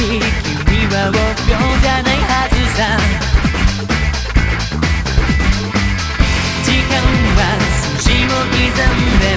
君は臆病じゃないはずさ。時間は筋を刻んで